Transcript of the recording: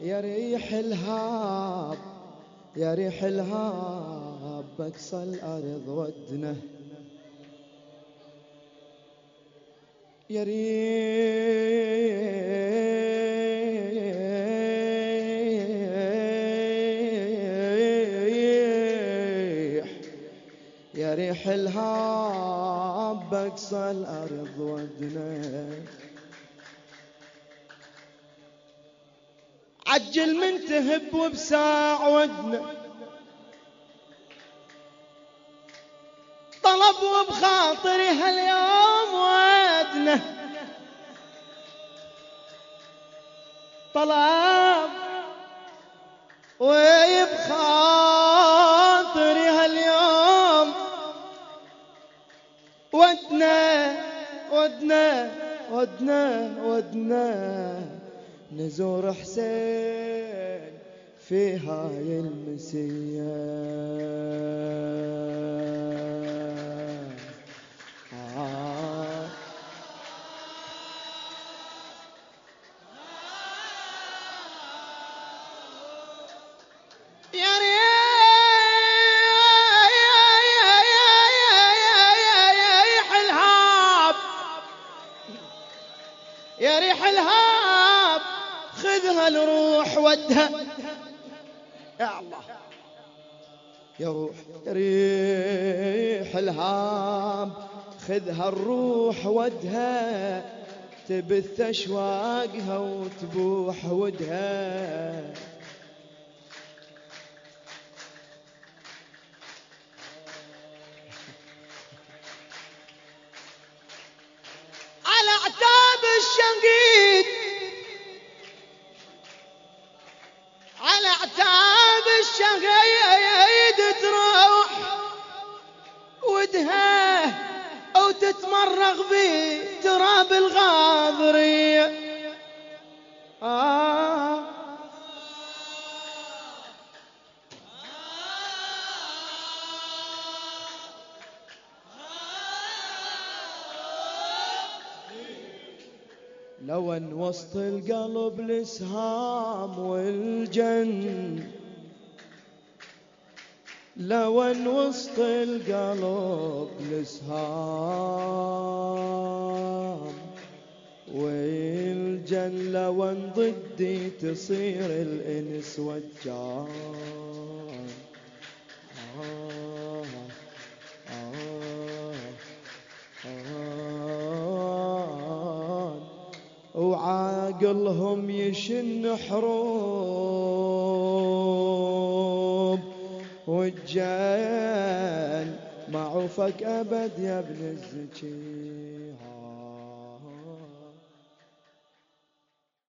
يا ريح الهاب يا ريح الهاب بقصى الأرض ودنا يا ريح يا ريح الهاب بقصى الأرض ودنا عجل من تهب وبساع ودنا طلب وبخاطري هاليوم ودنا طلب وبخاطري هاليوم ودنا ودنا ودنا ودنا نزور حسين في هاي المسية يا يا ريح الهاب. خذها الروح ودها. يا الله. يا روح ريح الهاب خذها الروح ودها. تبث أشواقها وتبوح ودها. على أعتاب الشنقيد على اعتاب الشهيد تروح ودها أو تتمرغ بتراب لو أن وسط القلب الاسهام والجن. لو أن وسط القلب الاسهام والجن. لو أن ضدي تصير الإنس والجان وعاقلهم يشن حروب. والجان معوفك أبد يا ابن الزكي.